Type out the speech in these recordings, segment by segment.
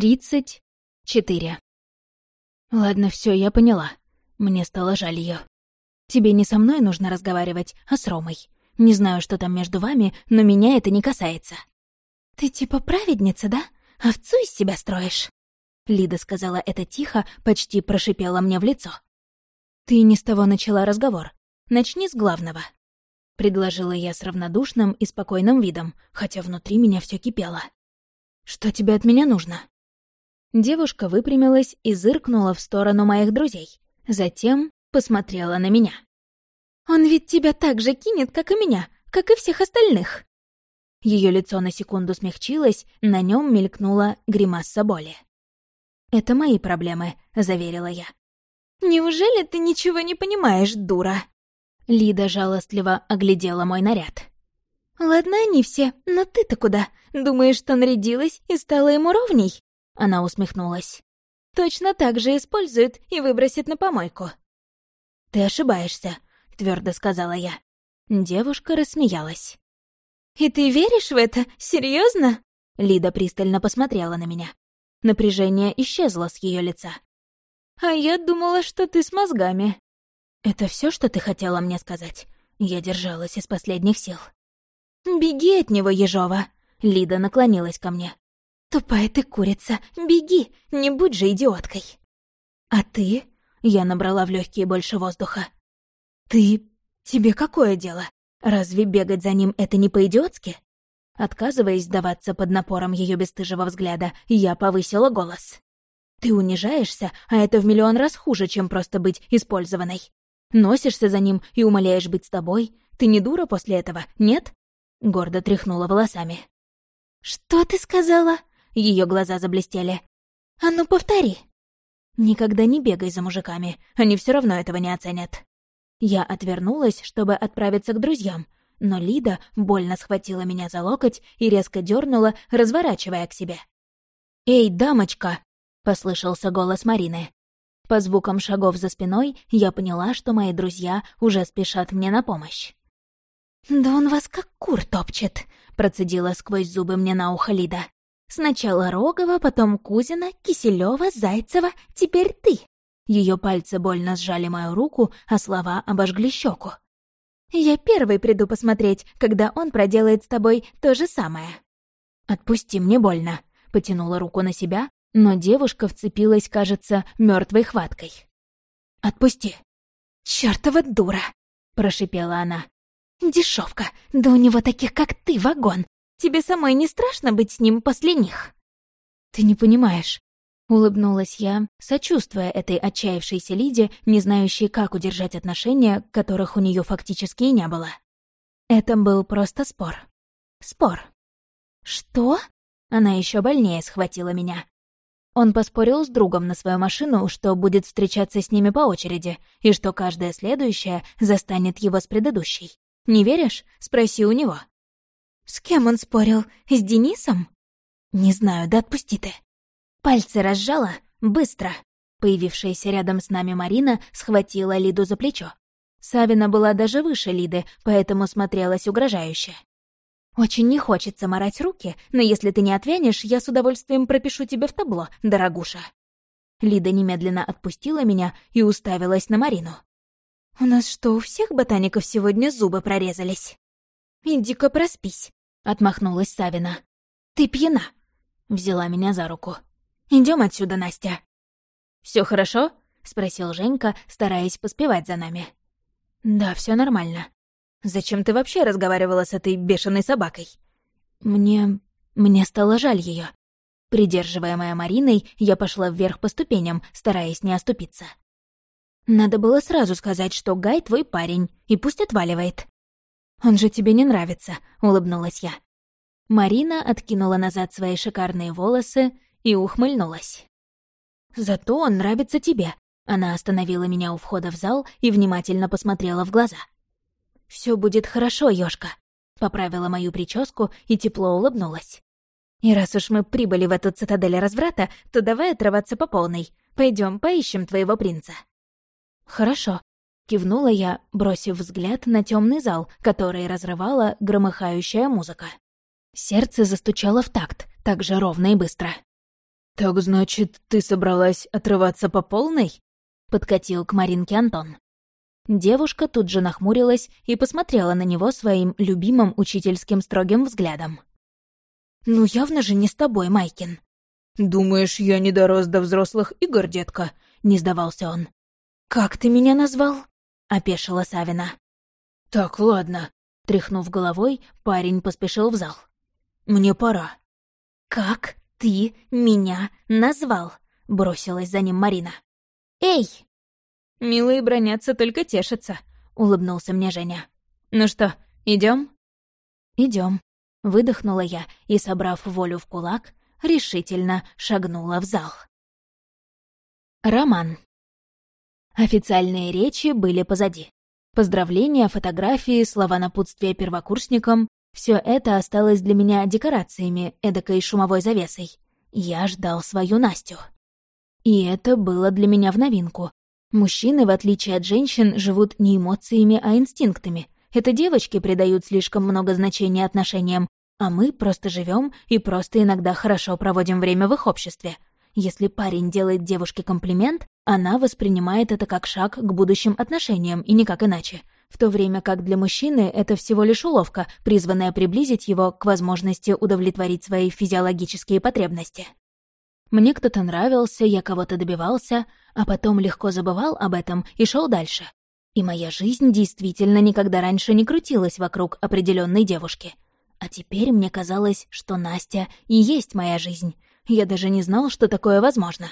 Тридцать четыре. Ладно, все, я поняла. Мне стало жаль ее. Тебе не со мной нужно разговаривать, а с Ромой. Не знаю, что там между вами, но меня это не касается. Ты типа праведница, да? Овцу из себя строишь? Лида сказала это тихо, почти прошипела мне в лицо. Ты не с того начала разговор. Начни с главного. Предложила я с равнодушным и спокойным видом, хотя внутри меня все кипело. Что тебе от меня нужно? Девушка выпрямилась и зыркнула в сторону моих друзей. Затем посмотрела на меня. «Он ведь тебя так же кинет, как и меня, как и всех остальных!» Ее лицо на секунду смягчилось, на нем мелькнула гримаса боли. «Это мои проблемы», — заверила я. «Неужели ты ничего не понимаешь, дура?» Лида жалостливо оглядела мой наряд. «Ладно, они все, но ты-то куда? Думаешь, что нарядилась и стала ему ровней?» Она усмехнулась. «Точно так же использует и выбросит на помойку». «Ты ошибаешься», — твердо сказала я. Девушка рассмеялась. «И ты веришь в это? Серьезно? Лида пристально посмотрела на меня. Напряжение исчезло с ее лица. «А я думала, что ты с мозгами». «Это все, что ты хотела мне сказать?» Я держалась из последних сил. «Беги от него, Ежова!» Лида наклонилась ко мне. «Тупая ты курица, беги, не будь же идиоткой!» «А ты?» — я набрала в легкие больше воздуха. «Ты... тебе какое дело? Разве бегать за ним это не по-идиотски?» Отказываясь сдаваться под напором ее бесстыжего взгляда, я повысила голос. «Ты унижаешься, а это в миллион раз хуже, чем просто быть использованной. Носишься за ним и умоляешь быть с тобой. Ты не дура после этого, нет?» Гордо тряхнула волосами. «Что ты сказала?» Ее глаза заблестели. «А ну, повтори!» «Никогда не бегай за мужиками, они все равно этого не оценят». Я отвернулась, чтобы отправиться к друзьям, но Лида больно схватила меня за локоть и резко дернула, разворачивая к себе. «Эй, дамочка!» — послышался голос Марины. По звукам шагов за спиной я поняла, что мои друзья уже спешат мне на помощь. «Да он вас как кур топчет», — процедила сквозь зубы мне на ухо Лида. Сначала Рогова, потом Кузина, Киселева, Зайцева, теперь ты. Ее пальцы больно сжали мою руку, а слова обожгли щеку. Я первый приду посмотреть, когда он проделает с тобой то же самое. Отпусти, мне больно. Потянула руку на себя, но девушка вцепилась, кажется, мертвой хваткой. Отпусти. Чёртова дура! прошипела она. Дешевка, да у него таких, как ты, вагон. Тебе самой не страшно быть с ним после них?» «Ты не понимаешь», — улыбнулась я, сочувствуя этой отчаявшейся Лиде, не знающей, как удержать отношения, которых у нее фактически и не было. Это был просто спор. Спор. «Что?» Она еще больнее схватила меня. Он поспорил с другом на свою машину, что будет встречаться с ними по очереди, и что каждая следующая застанет его с предыдущей. Не веришь? Спроси у него. «С кем он спорил? С Денисом?» «Не знаю, да отпусти ты». Пальцы разжала, быстро. Появившаяся рядом с нами Марина схватила Лиду за плечо. Савина была даже выше Лиды, поэтому смотрелась угрожающе. «Очень не хочется морать руки, но если ты не отвянешь, я с удовольствием пропишу тебе в табло, дорогуша». Лида немедленно отпустила меня и уставилась на Марину. «У нас что, у всех ботаников сегодня зубы прорезались?» «Иди-ка проспись», — отмахнулась Савина. «Ты пьяна», — взяла меня за руку. Идем отсюда, Настя». Все хорошо?» — спросил Женька, стараясь поспевать за нами. «Да, все нормально. Зачем ты вообще разговаривала с этой бешеной собакой?» «Мне... мне стало жаль ее. Придерживаемая Мариной, я пошла вверх по ступеням, стараясь не оступиться. «Надо было сразу сказать, что Гай твой парень, и пусть отваливает. «Он же тебе не нравится», — улыбнулась я. Марина откинула назад свои шикарные волосы и ухмыльнулась. «Зато он нравится тебе», — она остановила меня у входа в зал и внимательно посмотрела в глаза. Все будет хорошо, ёшка», — поправила мою прическу и тепло улыбнулась. «И раз уж мы прибыли в эту цитадель разврата, то давай отрываться по полной. Пойдем, поищем твоего принца». «Хорошо», Кивнула я, бросив взгляд на темный зал, который разрывала громыхающая музыка. Сердце застучало в такт, так же ровно и быстро. «Так значит, ты собралась отрываться по полной?» — подкатил к Маринке Антон. Девушка тут же нахмурилась и посмотрела на него своим любимым учительским строгим взглядом. «Ну явно же не с тобой, Майкин». «Думаешь, я не дорос до взрослых игр, детка?» — не сдавался он. «Как ты меня назвал?» — опешила Савина. «Так, ладно», — тряхнув головой, парень поспешил в зал. «Мне пора». «Как ты меня назвал?» — бросилась за ним Марина. «Эй!» «Милые бронятся, только тешатся», — улыбнулся мне Женя. «Ну что, идем? Идем. выдохнула я и, собрав волю в кулак, решительно шагнула в зал. Роман. Официальные речи были позади. Поздравления, фотографии, слова напутствия первокурсникам — все это осталось для меня декорациями, эдакой шумовой завесой. Я ждал свою Настю. И это было для меня в новинку. Мужчины, в отличие от женщин, живут не эмоциями, а инстинктами. Это девочки придают слишком много значения отношениям, а мы просто живем и просто иногда хорошо проводим время в их обществе. Если парень делает девушке комплимент, она воспринимает это как шаг к будущим отношениям и никак иначе. В то время как для мужчины это всего лишь уловка, призванная приблизить его к возможности удовлетворить свои физиологические потребности. Мне кто-то нравился, я кого-то добивался, а потом легко забывал об этом и шел дальше. И моя жизнь действительно никогда раньше не крутилась вокруг определенной девушки. А теперь мне казалось, что Настя и есть моя жизнь. Я даже не знал, что такое возможно.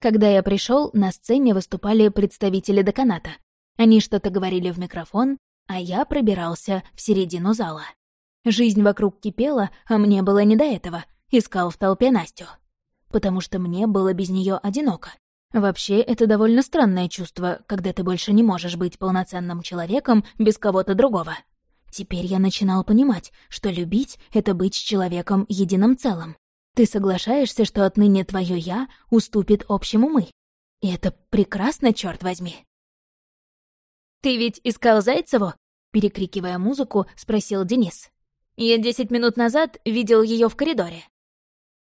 Когда я пришел, на сцене выступали представители деканата. Они что-то говорили в микрофон, а я пробирался в середину зала. Жизнь вокруг кипела, а мне было не до этого. Искал в толпе Настю потому что мне было без нее одиноко. Вообще, это довольно странное чувство, когда ты больше не можешь быть полноценным человеком без кого-то другого. Теперь я начинал понимать, что любить — это быть с человеком единым целым. Ты соглашаешься, что отныне твое «я» уступит общему «мы». И это прекрасно, черт возьми. «Ты ведь искал Зайцеву?» Перекрикивая музыку, спросил Денис. «Я десять минут назад видел ее в коридоре».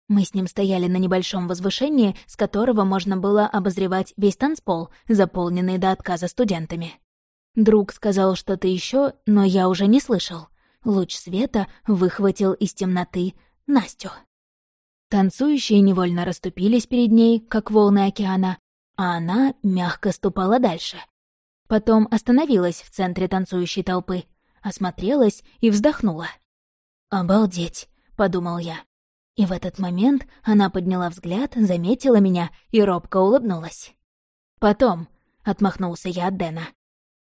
Мы с ним стояли на небольшом возвышении, с которого можно было обозревать весь танцпол, заполненный до отказа студентами. Друг сказал что-то еще, но я уже не слышал. Луч света выхватил из темноты Настю. Танцующие невольно расступились перед ней, как волны океана, а она мягко ступала дальше. Потом остановилась в центре танцующей толпы, осмотрелась и вздохнула. «Обалдеть», — подумал я. И в этот момент она подняла взгляд, заметила меня и робко улыбнулась. «Потом», — отмахнулся я от Дэна.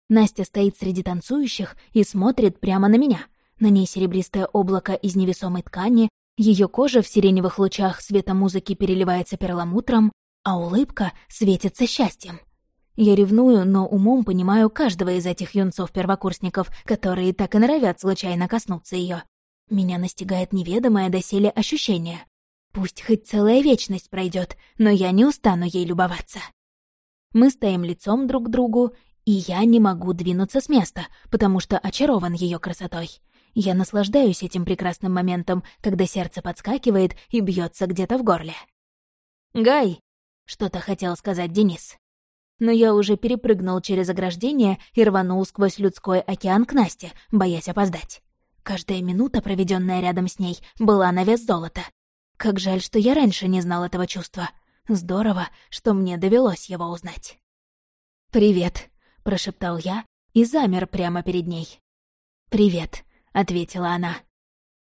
Настя стоит среди танцующих и смотрит прямо на меня. На ней серебристое облако из невесомой ткани, ее кожа в сиреневых лучах света музыки переливается перламутром, а улыбка светится счастьем. Я ревную, но умом понимаю каждого из этих юнцов-первокурсников, которые так и норовят случайно коснуться ее. Меня настигает неведомое доселе ощущение. Пусть хоть целая вечность пройдет, но я не устану ей любоваться. Мы стоим лицом друг к другу, и я не могу двинуться с места, потому что очарован ее красотой. Я наслаждаюсь этим прекрасным моментом, когда сердце подскакивает и бьется где-то в горле. «Гай!» — что-то хотел сказать Денис. Но я уже перепрыгнул через ограждение и рванул сквозь людской океан к Насте, боясь опоздать. Каждая минута, проведенная рядом с ней, была на вес золота. Как жаль, что я раньше не знал этого чувства. Здорово, что мне довелось его узнать. «Привет», — прошептал я и замер прямо перед ней. «Привет», — ответила она.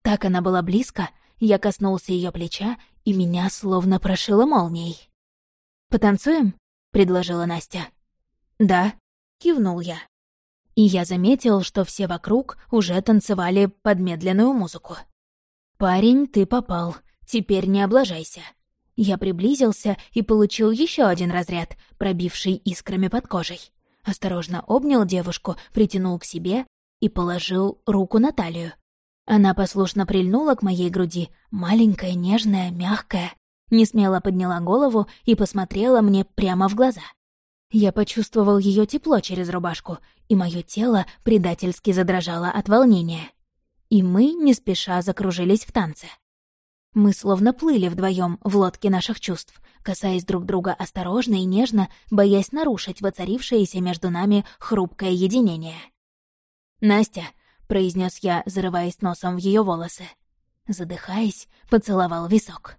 Так она была близко, я коснулся ее плеча, и меня словно прошило молнией. «Потанцуем?» — предложила Настя. «Да», — кивнул я и я заметил, что все вокруг уже танцевали под медленную музыку. «Парень, ты попал. Теперь не облажайся». Я приблизился и получил еще один разряд, пробивший искрами под кожей. Осторожно обнял девушку, притянул к себе и положил руку на талию. Она послушно прильнула к моей груди, маленькая, нежная, мягкая. Несмело подняла голову и посмотрела мне прямо в глаза. Я почувствовал ее тепло через рубашку, и мое тело предательски задрожало от волнения. И мы не спеша закружились в танце. Мы словно плыли вдвоем в лодке наших чувств, касаясь друг друга осторожно и нежно, боясь нарушить воцарившееся между нами хрупкое единение. «Настя», — произнес я, зарываясь носом в ее волосы. Задыхаясь, поцеловал висок.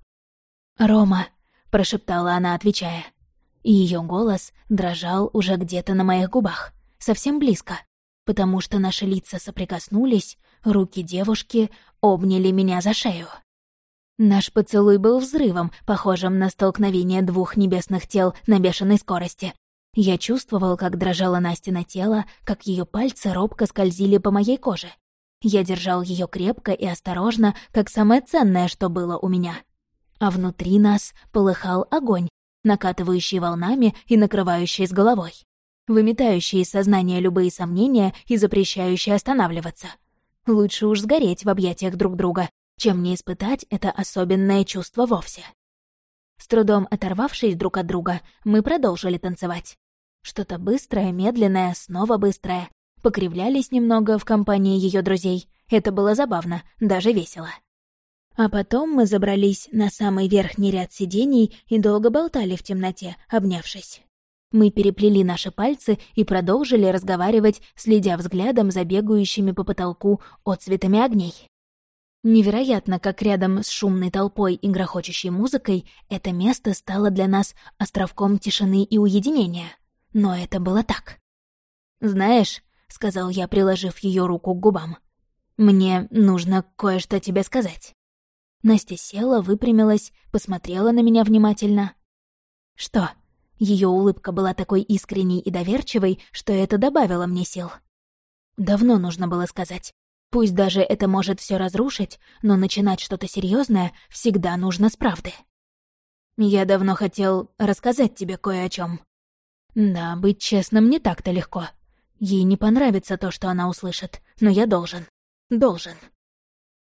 «Рома», — прошептала она, отвечая. И ее голос дрожал уже где-то на моих губах, совсем близко, потому что наши лица соприкоснулись, руки девушки обняли меня за шею. Наш поцелуй был взрывом, похожим на столкновение двух небесных тел на бешеной скорости. Я чувствовал, как дрожало Настина тело, как ее пальцы робко скользили по моей коже. Я держал ее крепко и осторожно, как самое ценное, что было у меня. А внутри нас полыхал огонь, накатывающий волнами и накрывающий с головой, выметающий из сознания любые сомнения и запрещающий останавливаться. Лучше уж сгореть в объятиях друг друга, чем не испытать это особенное чувство вовсе. С трудом оторвавшись друг от друга, мы продолжили танцевать. Что-то быстрое, медленное, снова быстрое. Покривлялись немного в компании ее друзей. Это было забавно, даже весело. А потом мы забрались на самый верхний ряд сидений и долго болтали в темноте, обнявшись. Мы переплели наши пальцы и продолжили разговаривать, следя взглядом за бегающими по потолку отцветами огней. Невероятно, как рядом с шумной толпой и грохочущей музыкой это место стало для нас островком тишины и уединения. Но это было так. «Знаешь», — сказал я, приложив ее руку к губам, — «мне нужно кое-что тебе сказать». Настя села, выпрямилась, посмотрела на меня внимательно. «Что?» Ее улыбка была такой искренней и доверчивой, что это добавило мне сил. Давно нужно было сказать. Пусть даже это может все разрушить, но начинать что-то серьезное всегда нужно с правды. Я давно хотел рассказать тебе кое о чем. Да, быть честным не так-то легко. Ей не понравится то, что она услышит, но я должен. Должен.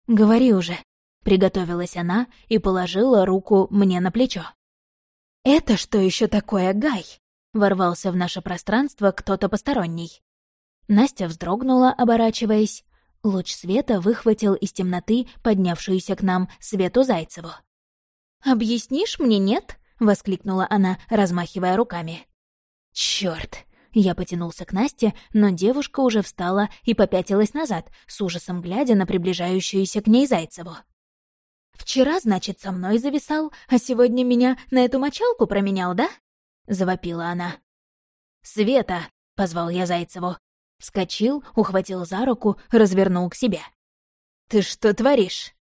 Говори уже. Приготовилась она и положила руку мне на плечо. «Это что еще такое, Гай?» Ворвался в наше пространство кто-то посторонний. Настя вздрогнула, оборачиваясь, Луч света выхватил из темноты поднявшуюся к нам Свету Зайцеву. «Объяснишь мне, нет?» — воскликнула она, размахивая руками. «Чёрт!» Я потянулся к Насте, но девушка уже встала и попятилась назад, с ужасом глядя на приближающуюся к ней Зайцеву. «Вчера, значит, со мной зависал, а сегодня меня на эту мочалку променял, да?» — завопила она. «Света!» — позвал я Зайцеву. Вскочил, ухватил за руку, развернул к себе. «Ты что творишь?»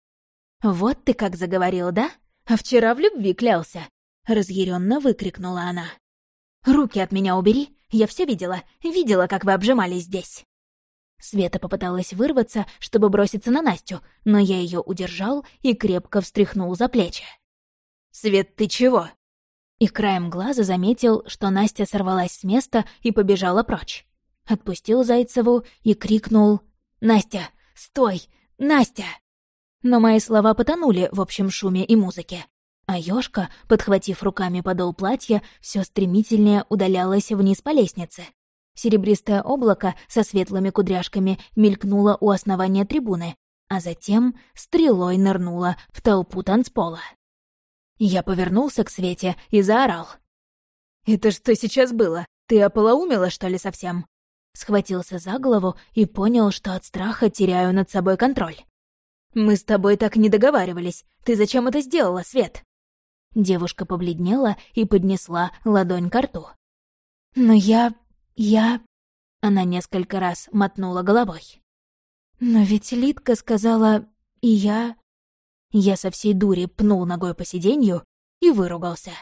«Вот ты как заговорил, да? А вчера в любви клялся!» Разъяренно выкрикнула она. «Руки от меня убери! Я все видела, видела, как вы обжимались здесь!» Света попыталась вырваться, чтобы броситься на Настю, но я ее удержал и крепко встряхнул за плечи. «Свет, ты чего?» И краем глаза заметил, что Настя сорвалась с места и побежала прочь отпустил Зайцеву и крикнул «Настя, стой! Настя!» Но мои слова потонули в общем шуме и музыке. А ёшка, подхватив руками подол платья, все стремительнее удалялась вниз по лестнице. Серебристое облако со светлыми кудряшками мелькнуло у основания трибуны, а затем стрелой нырнуло в толпу танцпола. Я повернулся к Свете и заорал. «Это что сейчас было? Ты ополоумела, что ли, совсем?» Схватился за голову и понял, что от страха теряю над собой контроль. «Мы с тобой так не договаривались. Ты зачем это сделала, Свет?» Девушка побледнела и поднесла ладонь к рту. «Но я... я...» Она несколько раз мотнула головой. «Но ведь Литка сказала... и я...» Я со всей дури пнул ногой по сиденью и выругался.